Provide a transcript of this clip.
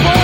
Bye.